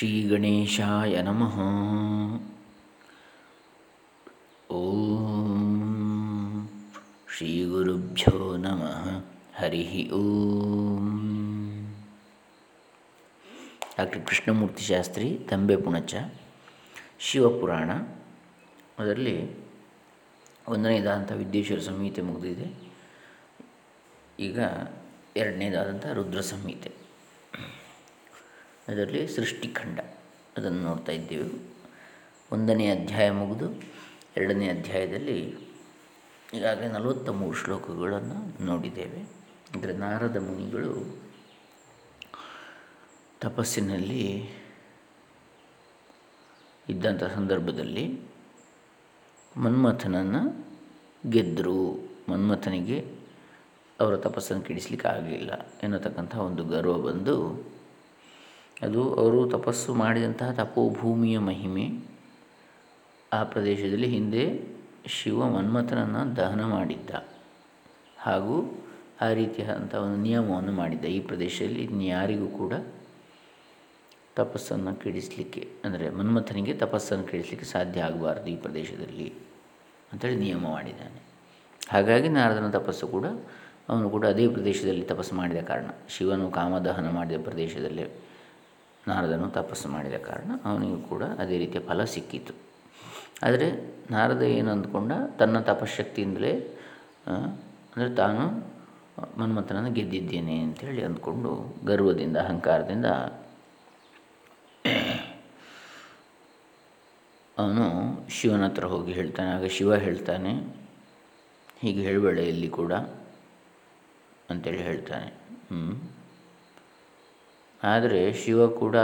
ಶ್ರೀಗಣೇಶಾಯ ನಮಃ. ಓಂ ಶ್ರೀಗುರುಭ್ಯೋ ನಮಃ. ಹರಿ ಓಂ. ಡಾಕ್ಟರ್ ಕೃಷ್ಣಮೂರ್ತಿ ಶಾಸ್ತ್ರಿ ತಂಬೆ ಪುಣಚ, ಶಿವಪುರಾಣ. ಅದರಲ್ಲಿ ಒಂದನೇದಾದಂಥ ವಿದ್ಯೇಶ್ವರ ಸಂಹಿತೆ ಮುಗಿದಿದೆ. ಈಗ ಎರಡನೇದಾದಂಥ ರುದ್ರ ಸಂಹಿತೆ. ಅದರಲ್ಲಿ ಸೃಷ್ಟಿಖಂಡ. ಅದನ್ನು ನೋಡ್ತಾ ಇದ್ದೇವೆ. ಒಂದನೇ ಅಧ್ಯಾಯ ಮುಗಿದು ಎರಡನೇ ಅಧ್ಯಾಯದಲ್ಲಿ ಈಗಾಗಲೇ ನಲವತ್ತ ಮೂರು ಶ್ಲೋಕಗಳನ್ನು ನೋಡಿದ್ದೇವೆ. ಅಂದರೆ ನಾರದ ಮುನಿಗಳು ತಪಸ್ಸಿನಲ್ಲಿ ಇದ್ದಂಥ ಸಂದರ್ಭದಲ್ಲಿ ಮನ್ಮಥನನ್ನು ಗೆದ್ದರು ಮನ್ಮಥನಿಗೆ ಅವರ ತಪಸ್ಸನ್ನು ಕೆಡಿಸ್ಲಿಕ್ಕೆ ಆಗಲಿಲ್ಲ ಎನ್ನತಕ್ಕಂಥ ಒಂದು ಗರ್ವ ಬಂದು ಅದು ಅವರು ತಪಸ್ಸು ಮಾಡಿದಂತಹ ತಪೋಭೂಮಿಯ ಮಹಿಮೆ. ಆ ಪ್ರದೇಶದಲ್ಲಿ ಹಿಂದೆ ಶಿವ ಮನ್ಮಥನನ್ನು ದಹನ ಮಾಡಿದ್ದ. ಹಾಗೂ ಆ ರೀತಿಯಾದಂಥ ಒಂದು ನಿಯಮವನ್ನು ಮಾಡಿದ್ದ. ಈ ಪ್ರದೇಶದಲ್ಲಿ ಇನ್ಯಾರಿಗೂ ಕೂಡ ತಪಸ್ಸನ್ನು ಕೆಡಿಸಲಿಕ್ಕೆ, ಅಂದರೆ ಮನ್ಮಥನಿಗೆ ತಪಸ್ಸನ್ನು ಕೆಡಿಸಲಿಕ್ಕೆ ಸಾಧ್ಯ ಆಗಬಾರ್ದು ಈ ಪ್ರದೇಶದಲ್ಲಿ ಅಂತೇಳಿ ನಿಯಮ ಮಾಡಿದ್ದಾನೆ. ಹಾಗಾಗಿ ನಾರದನ ತಪಸ್ಸು ಕೂಡ, ಅವನು ಕೂಡ ಅದೇ ಪ್ರದೇಶದಲ್ಲಿ ತಪಸ್ಸು ಮಾಡಿದ ಕಾರಣ. ಶಿವನು ಕಾಮದಹನ ಮಾಡಿದ ಪ್ರದೇಶದಲ್ಲೇ ನಾರದನು ತಪಸ್ಸು ಮಾಡಿದ ಕಾರಣ ಅವನಿಗೂ ಕೂಡ ಅದೇ ರೀತಿಯ ಫಲ ಸಿಕ್ಕಿತು. ಆದರೆ ನಾರದ ಏನು ಅಂದ್ಕೊಂಡ ತನ್ನ ತಪಶಕ್ತಿಯಿಂದಲೇ ಅಂದರೆ ತಾನು ಮನ್ಮಥನನ್ನು ಗೆದ್ದಿದ್ದೇನೆ ಅಂಥೇಳಿ ಅಂದ್ಕೊಂಡು ಗರ್ವದಿಂದ, ಅಹಂಕಾರದಿಂದ ಅವನು ಶಿವನ ಹತ್ರ ಹೋಗಿ ಹೇಳ್ತಾನೆ. ಆಗ ಶಿವ ಹೇಳ್ತಾನೆ, ಹೀಗೆ ಹೇಳಬೇಡ ಇಲ್ಲಿ ಕೂಡ ಅಂತೇಳಿ ಹೇಳ್ತಾನೆ. ಹ್ಞೂ ಆದರೆ ಶಿವ ಕೂಡ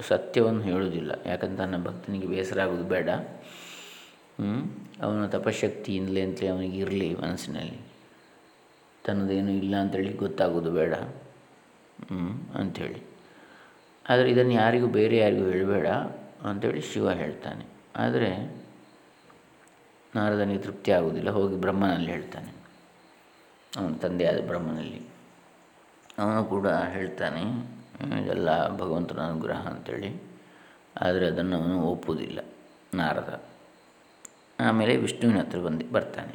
ಸತ್ಯವನ್ನು ಹೇಳುವುದಿಲ್ಲ. ಯಾಕಂತ ನನ್ನ ಭಕ್ತನಿಗೆ ಬೇಸರ ಆಗೋದು ಬೇಡ. ಅವನ ತಪಶಕ್ತಿಯಿಂದಲೇ ಅಂತಲೇ ಅವನಿಗೆ ಇರಲಿ ಮನಸ್ಸಿನಲ್ಲಿ. ತನ್ನದೇನು ಇಲ್ಲ ಅಂತೇಳಿ ಗೊತ್ತಾಗೋದು ಬೇಡ. ಅಂಥೇಳಿ. ಆದರೆ ಇದನ್ನು ಯಾರಿಗೂ ಬೇರೆ ಯಾರಿಗೂ ಹೇಳಬೇಡ ಅಂಥೇಳಿ ಶಿವ ಹೇಳ್ತಾನೆ. ಆದರೆ ನಾರದನಿಗೆ ತೃಪ್ತಿ ಆಗುವುದಿಲ್ಲ, ಹೋಗಿ ಬ್ರಹ್ಮನಲ್ಲಿ ಹೇಳ್ತಾನೆ. ಅವನ ತಂದೆಯಾದ ಬ್ರಹ್ಮನಲ್ಲಿ. ಅವನು ಕೂಡ ಹೇಳ್ತಾನೆ ಇದೆಲ್ಲ ಭಗವಂತನ ಅನುಗ್ರಹ ಅಂಥೇಳಿ ಆದರೆ ಅದನ್ನು ಅವನು ಒಪ್ಪುವುದಿಲ್ಲ ನಾರದ. ಆಮೇಲೆ ವಿಷ್ಣುವಿನ ಹತ್ರ ಬಂದು, ಬರ್ತಾನೆ.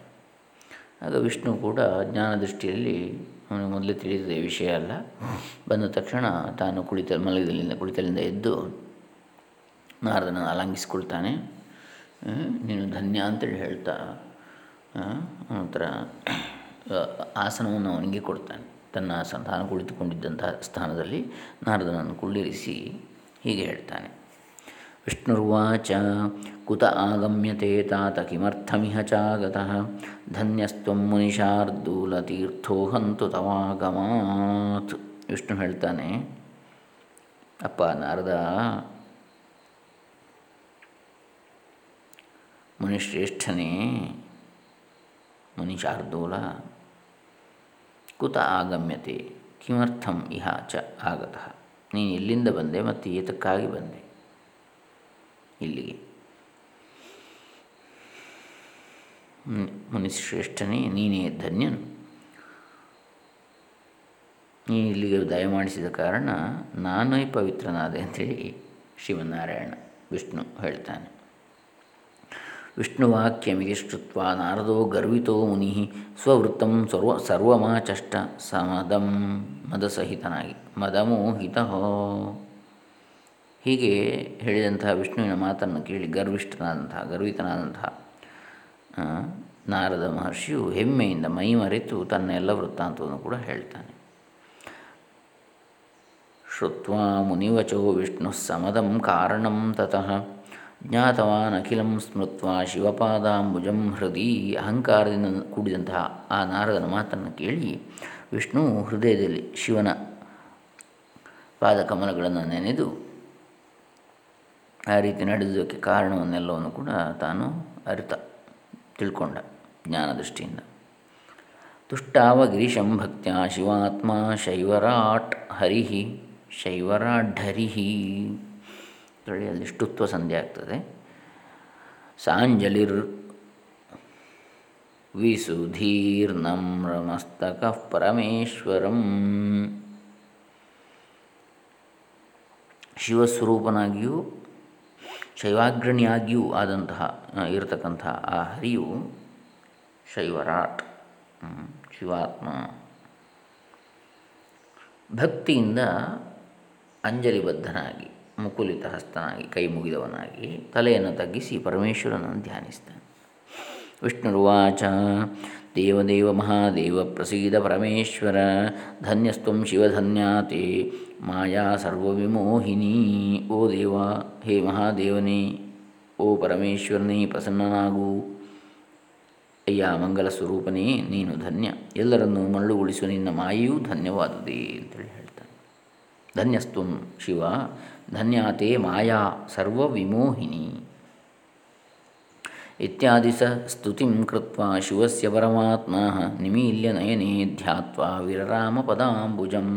ಆಗ ವಿಷ್ಣು ಕೂಡ ಜ್ಞಾನ ದೃಷ್ಟಿಯಲ್ಲಿ ಅವನು ಮೊದಲೇ ತಿಳಿದಿದೆ ವಿಷಯ ಅಲ್ಲ ಬಂದ ತಕ್ಷಣ ತಾನು ಕುಳಿತ ಮಲಗದಲ್ಲಿಂದ ಕುಳಿತಲಿಂದ ಎದ್ದು ನಾರದನ ಅಲಂಗಿಸಿಕೊಳ್ತಾನೆ. ನೀನು ಧನ್ಯ ಅಂತೇಳಿ ಹೇಳ್ತಾ ನಂತರ ಆಸನವನ್ನು ಅವನಿಗೆ ಕೊಡ್ತಾನೆ. ತನ್ನ ಸಂತಾನ ತಾನು ಕುಳಿತುಕೊಂಡಿದ್ದಂತಹ ಸ್ಥಾನದಲ್ಲಿ ನಾರದನನ್ನು ಕುಳ್ಳಿರಿಸಿ ಹೀಗೆ ಹೇಳ್ತಾನೆ. ವಿಷ್ಣುರ್ವಾಚ, ಕುತ ಆಗಮ್ಯತೆ ತಾತ ಕಿಮರ್ಥಮಿಹ ಚಾಗತಃ, ಧನ್ಯಸ್ತ್ವ ಮುನಿಶಾರ್ದೂಲತೀರ್ಥೋ ಹಂತು ತವಾಗಮಾತ್. ವಿಷ್ಣು ಹೇಳ್ತಾನೆ, ಅಪ್ಪ ನಾರದ, ಮುನಿಶ್ರೇಷ್ಠನೇ, ಮುನಿಶಾರ್ದೂಲ. ಕುತ ಆಗಮ್ಯತೆ ಕಿಮರ್ಥಂ ಇಹ ಚ ಆಗತಃ. ನೀನು ಇಲ್ಲಿಂದ ಬಂದೆ ಮತ್ತು ಏತಕ್ಕಾಗಿ ಬಂದೆ? ಇಲ್ಲಿಗೆ. ಮುನಿಶ್ರೇಷ್ಠನೇ, ನೀನೇ ಧನ್ಯನು. ನೀನು ಇಲ್ಲಿಗೆ ದಯಮಾಡಿಸಿದ ಕಾರಣ ನಾನೇ ಪವಿತ್ರನಾದೆ ಅಂಥೇಳಿ ಶಿವನಾರಾಯಣ ವಿಷ್ಣು ಹೇಳ್ತಾನೆ. ವಿಷ್ಣುವಾಕ್ಯಮಿತಿ ಶ್ರುತ್ವ, ನಾರದೋ ಗರ್ವಿತೋ ಮುನಿ, ಸ್ವವೃತ್ತಂ ಸರ್ವ, ಸರ್ವಮಾಚಷ್ಟ ಸಮದಂ, ಮದಸಹಿತನಾಗಿ ಹಿತಹೋ ಹೀಗೆ ಹೇಳಿದಂತಹ ವಿಷ್ಣುವಿನ ಮಾತನ್ನು ಕೇಳಿ ಗರ್ವಿಷ್ಠನಾದಂತಹ ಗರ್ವಿತನಾದಂತಹ ನಾರದ ಮಹರ್ಷಿಯು ಹೆಮ್ಮೆಯಿಂದ ಮೈ ಮರೆತು ತನ್ನ ಎಲ್ಲ ವೃತ್ತಾಂತವನ್ನು ಕೂಡ ಹೇಳ್ತಾನೆ. ಶ್ರುತ್ವಾ ಮುನಿವಚೋ ವಿಷ್ಣು ಸಮದಂ ಕಾರಣಂ ತತಃ. ಜ್ಞಾತವಾನ್ ಅಖಿಲಂ ಸ್ಮೃತ್ವ ಶಿವಪಾದಾಂಬುಜಂ ಹೃದಯ ಅಹಂಕಾರದಿಂದ ಕೂಡಿದಂತಹ ಆ ನಾರದನ ಮಾತನ್ನು ಕೇಳಿ ವಿಷ್ಣು ಹೃದಯದಲ್ಲಿ ಶಿವನ ಪಾದಕಮಲಗಳನ್ನು ನೆನೆದು ಆ ರೀತಿ ನಡೆದುದಕ್ಕೆ ಕಾರಣವನ್ನೆಲ್ಲವನ್ನು ಕೂಡ ತಾನು ಅರಿತ, ತಿಳ್ಕೊಂಡ ಜ್ಞಾನದೃಷ್ಟಿಯಿಂದ. ತುಷ್ಟಾವ ಗಿರೀಶಂ ಭಕ್ತ್ಯ ಶಿವಾತ್ಮ ಶೈವರಾಟ್ ಹರಿಹಿ ಶೈವರಾಢರಿಹಿ ಅಂತೇಳಿ ಅಲ್ಲಿ ಷ್ಟುತ್ವ ಸಂಧಿ ಆಗ್ತದೆ. ಸಾಂಜಲಿರ್ ವಿಸುಧೀರ್ನಮ್ರಮಸ್ತಕ ಪರಮೇಶ್ವರಂ. ಶಿವಸ್ವರೂಪನಾಗಿಯೂ, ಶೈವಾಗ್ರಣಿಯಾಗಿಯೂ ಆದಂತಹ ಇರತಕ್ಕಂತಹ ಆ ಹರಿಯು ಶೈವರಾಟ್ ಶಿವಾತ್ಮ. ಭಕ್ತಿಯಿಂದ ಅಂಜಲಿಬದ್ಧನಾಗಿ. ಮುಕುಲಿತ ಹಸ್ತನಾಗಿ, ಕೈ ಮುಗಿದವನಾಗಿ ತಲೆಯನ್ನು ತಗ್ಗಿಸಿ ಪರಮೇಶ್ವರನನ್ನು ಧ್ಯಾನಿಸ್ತಾನೆ. ವಿಷ್ಣುರುವಾಚ ದೇವದೇವ ಮಹಾದೇವ ಪ್ರಸೀದ ಪರಮೇಶ್ವರ ಧನ್ಯಸ್ತ್ವಂ ಶಿವಧನ್ಯಾತೆ, ಮಾಯಾ ಸರ್ವವಿಮೋಹಿನಿ, ಓ ದೇವ, ಹೇ ಮಹಾದೇವನೇ, ಓ ಪರಮೇಶ್ವರನೇ, ಪ್ರಸನ್ನನಾಗು. ಅಯ್ಯ ಮಂಗಲ ಸ್ವರೂಪನೇ, ನೀನು ಧನ್ಯ. ಎಲ್ಲರನ್ನೂ ಮರಳುಗೊಳಿಸುವ ನಿನ್ನ ಮಾಯೆಯೂ ಧನ್ಯವಾದುದೇ ಅಂತೇಳಿ ಧನ್ಯಸ್ತ್ವಂ ಶಿವ, ಧನ್ಯಾತೆ ಮಾಯಾ ಸರ್ವವಿಮೋಹಿನಿ. ಇತ್ಯಾದಿ ಸ ಸ್ತುತಿ ಕೃತ್ವ ಶಿವಸ್ಯ ಪರಮಾತ್ಮ ನಿಮೀಲ್ಯ ನಯನೆ ಧ್ಯಾತ್ವ ವಿರರಾಮ ಪದಾಂಬುಜಂ.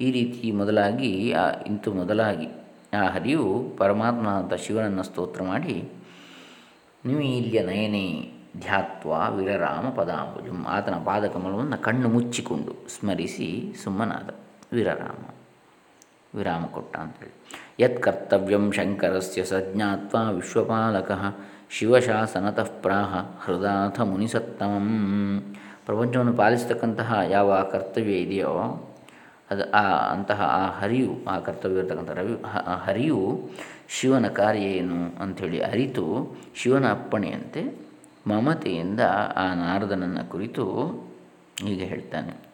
ಈ ರೀತಿ ಮೊದಲಾಗಿ ಇಂತು ಮೊದಲಾಗಿ ಆ ಹರಿಯು ಪರಮಾತ್ಮ ಅಂತ ಶಿವನನ್ನು ಸ್ತೋತ್ರ ಮಾಡಿ, ನಿಮೀಲ್ಯ ನಯನೆ ಧ್ಯಾತ್ವ ವಿರರಾಮ ಪದಾಂಬುಜಂ. ಆತನ ಪಾದಕಮಲವನ್ನು ಕಣ್ಣು ಮುಚ್ಚಿಕೊಂಡು ಸ್ಮರಿಸಿ ಸುಮ್ಮನಾದ ವಿರರಾಮ. ವಿರಾಮ ಕೊಟ್ಟ ಅಂತೇಳಿ ಯತ್ ಕರ್ತವ್ಯಂ ಶಂಕರಸ್ಯ ಸಜ್ಞಾತ್ವ ವಿಶ್ವಪಾಲಕ ಶಿವಶಾಸನತಃ ಪ್ರಾಹ ಹೃದಾಥ ಮುನಿಸತ್ತಮಂ. ಪ್ರಪಂಚವನ್ನು ಪಾಲಿಸತಕ್ಕಂತಹ ಯಾವ ಕರ್ತವ್ಯ ಇದೆಯೋ ಅದು ಆ ಅಂತಹ ಆ ಹರಿಯು, ಆ ಕರ್ತವ್ಯ ಇರತಕ್ಕಂಥ ರವಿ ಹರಿಯು ಶಿವನ ಕಾರ್ಯ ಏನು ಅಂಥೇಳಿ ಅರಿತು ಶಿವನ ಅಪ್ಪಣೆಯಂತೆ ಮಮತೆಯಿಂದ ಆ ನಾರದನನ್ನು ಕುರಿತು ಹೀಗೆ ಹೇಳ್ತಾನೆ.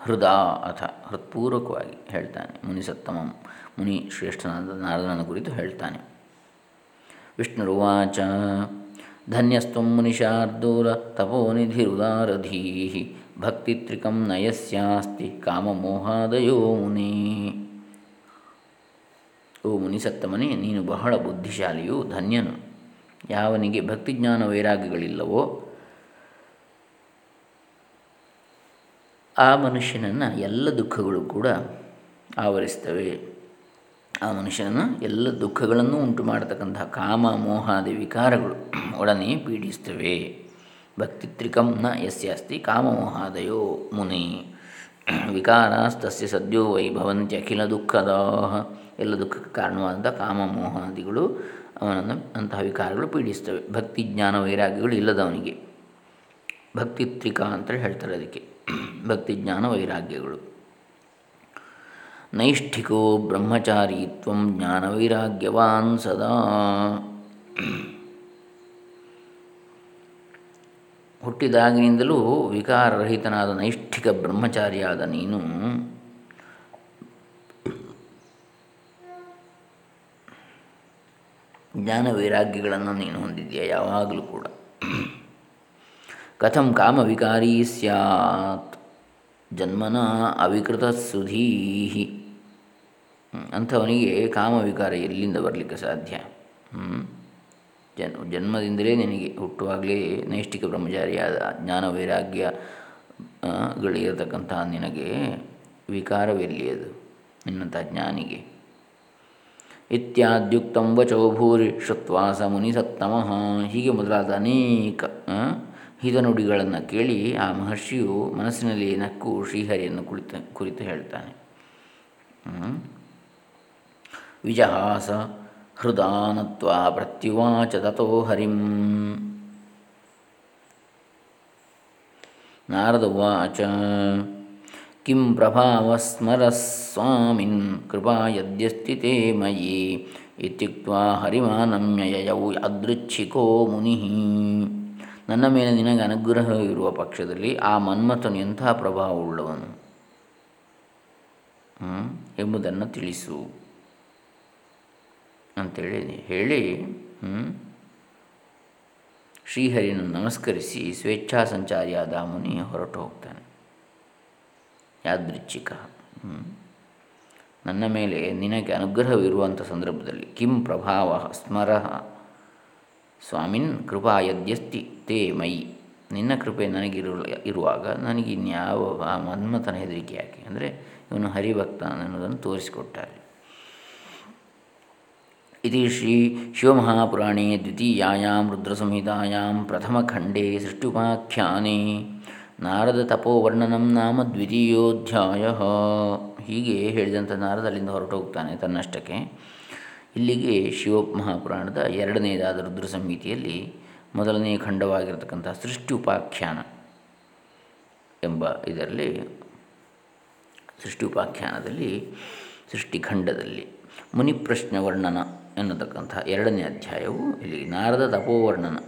ಹೃದಾ ಅಥ ಹೃತ್ಪೂರ್ವಕವಾಗಿ ಹೇಳ್ತಾನೆ. ಮುನಿಸತ್ತಮಂ ಮುನಿ ಶ್ರೇಷ್ಠನಾದ ನಾರದನ ಕುರಿತು ಹೇಳ್ತಾನೆ. ವಿಷ್ಣುರುವಾಚ ಧನ್ಯಸ್ತ್ವ ಮುನಿಶಾರ್ದೂಲ ತಪೋನಿಧಿರುದಾರಧೀ ಭಕ್ತಿತ್ರಿಕಂ ನಯಸ್ಯಾಸ್ತಿ, ಕಾಮಮೋಹಾದಯೋ ಮುನಿ. ಓ ಮುನಿಸತ್ತಮನೆ, ನೀನು ಬಹಳ ಬುದ್ಧಿಶಾಲಿಯು, ಧನ್ಯನು. ಯಾವನಿಗೆ ಭಕ್ತಿಜ್ಞಾನ ವೈರಾಗ್ಯಗಳಿಲ್ಲವೋ ಆ ಮನುಷ್ಯನನ್ನು ಎಲ್ಲ ದುಃಖಗಳು ಕೂಡ ಆವರಿಸ್ತವೆ. ಆ ಮನುಷ್ಯನನ್ನು ಎಲ್ಲ ದುಃಖಗಳನ್ನು ಉಂಟು ಮಾಡತಕ್ಕಂತಹ ಕಾಮ ಮೋಹಾದಿ ವಿಕಾರಗಳು ಒಡನೆ ಪೀಡಿಸ್ತವೆ. ಭಕ್ತಿತ್ರಿಕಂನ ಯಸ್ಯಾಸ್ತಿ ಕಾಮಮೋಹಾದಯೋ ಮುನಿ. ವಿಕಾರಾಸ್ತಸ್ಯ ಸದ್ಯೋ ವೈಭವಂತಿ ಅಖಿಲ ದುಃಖದ ಎಲ್ಲ ದುಃಖಕ್ಕೆ ಕಾರಣವಾದಂಥ ಕಾಮಮೋಹಾದಿಗಳು ಅವನನ್ನು ಅಂತಹ ವಿಕಾರಗಳು ಪೀಡಿಸ್ತವೆ. ಭಕ್ತಿ, ಜ್ಞಾನ, ವೈರಾಗ್ಯಗಳು ಇಲ್ಲದವನಿಗೆ. ಭಕ್ತಿತ್ರಿಕ ಅಂತ ಹೇಳ್ತಾರೆ ಅದಕ್ಕೆ. ಭಕ್ತಿ ಜ್ಞಾನ ವೈರಾಗ್ಯಗಳು. ನೈಷ್ಠಿಕೋ ಬ್ರಹ್ಮಚಾರಿತ್ವ ಜ್ಞಾನವೈರಾಗ್ಯವಾನ್ ಸದಾ. ಹುಟ್ಟಿದಾಗಿನಿಂದಲೂ ವಿಕಾರರಹಿತನಾದ ನೈಷ್ಠಿಕ ಬ್ರಹ್ಮಚಾರಿಯಾದ ನೀನು. ಜ್ಞಾನ ವೈರಾಗ್ಯಗಳನ್ನು ನೀನು ಹೊಂದಿದ್ದೀಯ ಯಾವಾಗಲೂ ಕೂಡ. ಕಥಂ ಕಾಮವಿಕಾರಿ ಸ್ಯಾತ್. ಜನ್ಮನ ಅವಿಕೃತ ಸುಧೀಹಿ. ಅಂಥವನಿಗೆ ಕಾಮವಿಕಾರ ಎಲ್ಲಿಂದ ಬರಲಿಕ್ಕೆ ಸಾಧ್ಯ? ಜನ್, ಜನ್ಮದಿಂದಲೇ ನಿನಗೆ, ಹುಟ್ಟುವಾಗಲೇ ನೈಷ್ಠಿಕ ಬ್ರಹ್ಮಚಾರಿಯಾದ ಜ್ಞಾನ ವೈರಾಗ್ಯಗಳಿರತಕ್ಕಂತಹ ನಿನಗೆ ವಿಕಾರವೆಲ್ಲಿಯದು ನಿನ್ನಂಥ ಜ್ಞಾನಿಗೆ. ಇತ್ಯಾದ್ಯುಕ್ತಂ ವಚೋ ಭೂರಿ ಶ್ರುತ್ವಾಸ ಮುನಿ ಸತ್ತಮಃ ಹೀಗೆ ಮೊದಲಾದ ಅನೇಕ ಹಿತನುಡಿಗಳನ್ನು ಕೇಳಿ ಆ ಮಹರ್ಷಿಯು ಮನಸ್ಸಿನಲ್ಲಿ ನಕ್ಕು ಶ್ರೀಹರಿಯನ್ನು ಕುಳಿತ, ಕುರಿತು ಹೇಳ್ತಾನೆ. ವಿಜಹಾಸ ಹೃದಾನತ್ವ ಪ್ರತ್ಯುವಾಚ ತಥೋ ಹರಿಂ. ನಾರದ ಉವಾಚ ಕಿಂ ಪ್ರಭಾವಸ್ಮರ ಸ್ವಾಮಿನ್ ಕೃಪಾ ಯದ್ಯಸ್ತಿ ತೇ ಮಯಿ ಹರಿಮಾನಮ್ಯ ಹರಿಮಾನಮ್ಯಯೌ ಅದೃಚ್ಛಿಕೋ ಮುನಿ. ನನ್ನ ಮೇಲೆ ನಿನಗೆ ಅನುಗ್ರಹವಿರುವ ಪಕ್ಷದಲ್ಲಿ ಆ ಮನ್ಮಥನು ಎಂಥ ಪ್ರಭಾವವುಳ್ಳವನು ಎಂಬುದನ್ನು ತಿಳಿಸು. ಅಂತೇಳಿ ಹೇಳಿ ಶ್ರೀಹರಿಯನ್ನು ನಮಸ್ಕರಿಸಿ ಸ್ವೇಚ್ಛಾ ಸಂಚಾರಿಯಾದ ಮುನಿ ಹೊರಟು ಹೋಗ್ತಾನೆ. ಯಾದೃಚ್ಛಿಕ ನನ್ನ ಮೇಲೆ ನಿನಗೆ ಅನುಗ್ರಹವಿರುವಂಥ ಸಂದರ್ಭದಲ್ಲಿ ಕಿಂ ಪ್ರಭಾವ ಸ್ಮರ. ಸ್ವಾಮಿನ್ ಕೃಪಾ ಯದ್ಯಸ್ತಿ ತೇ ಮೈ ನಿನ್ನ ಕೃಪೆ ನನಗಿರು ಇರುವಾಗ ನನಗೆ ಇನ್ಯಾವ ಆ ಮನ್ಮಥನ ಹೆದರಿಕೆ ಯಾಕೆ? ಅಂದರೆ ಇವನು ಹರಿಭಕ್ತ ಅನ್ನೋದನ್ನು ತೋರಿಸಿಕೊಟ್ಟಾರೆ. ಇದು ಶ್ರೀ ಶಿವಮಹಾಪುರಾಣೇ ದ್ವಿತೀಯಾಂ ಪ್ರಥಮ ಪ್ರಥಮಖಂಡೇ ಸೃಷ್ಟ್ಯುಪಾಖ್ಯಾನೆ ನಾರದ ತಪೋವರ್ಣನಂ ನಾಮ ದ್ವಿತೀಯೋಧ್ಯಾಯ. ಹೀಗೆ ಹೇಳಿದಂಥ ನಾರದ ಅಲ್ಲಿಂದ ಹೊರಟು ಹೋಗ್ತಾನೆ ತನ್ನಷ್ಟಕ್ಕೆ. ಇಲ್ಲಿಗೆ ಶಿವಮಹಾಪುರಾಣದ ಎರಡನೇದಾದ ಎರಡನೆಯದಾದ ರುದ್ರ ಸಂಹಿತೆಯಲ್ಲಿ ಮೊದಲನೇ ಖಂಡವಾಗಿರತಕ್ಕಂಥ ಸೃಷ್ಟಿ ಉಪಾಖ್ಯಾನ ಎಂಬ ಇದರಲ್ಲಿ, ಸೃಷ್ಟಿ ಉಪಾಖ್ಯಾನದಲ್ಲಿ ಸೃಷ್ಟಿಖಂಡದಲ್ಲಿ ಮುನಿಪ್ರಶ್ನ ವರ್ಣನ ಎನ್ನತಕ್ಕಂಥ ಎರಡನೇ ಅಧ್ಯಾಯವು ಇಲ್ಲಿ ನಾರದ ತಪೋವರ್ಣನ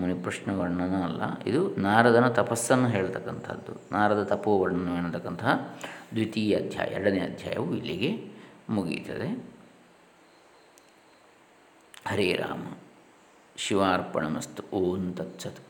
ಮುನಿಪ್ರಶ್ನ ವರ್ಣನ ಅಲ್ಲ, ಇದು ನಾರದನ ತಪಸ್ಸನ್ನು ಹೇಳ್ತಕ್ಕಂಥದ್ದು, ನಾರದ ತಪೋವರ್ಣನ ಎನ್ನತಕ್ಕಂತಹ ದ್ವಿತೀಯ ಅಧ್ಯಾಯ, ಎರಡನೇ ಅಧ್ಯಾಯವು ಇಲ್ಲಿಗೆ ಮುಗಿಯುತ್ತದೆ. ಹರೇ ರಾಮ. ಶಿವಾರ್ಪಣಮಸ್ತು ಓಂ ತತ್ಸತ್.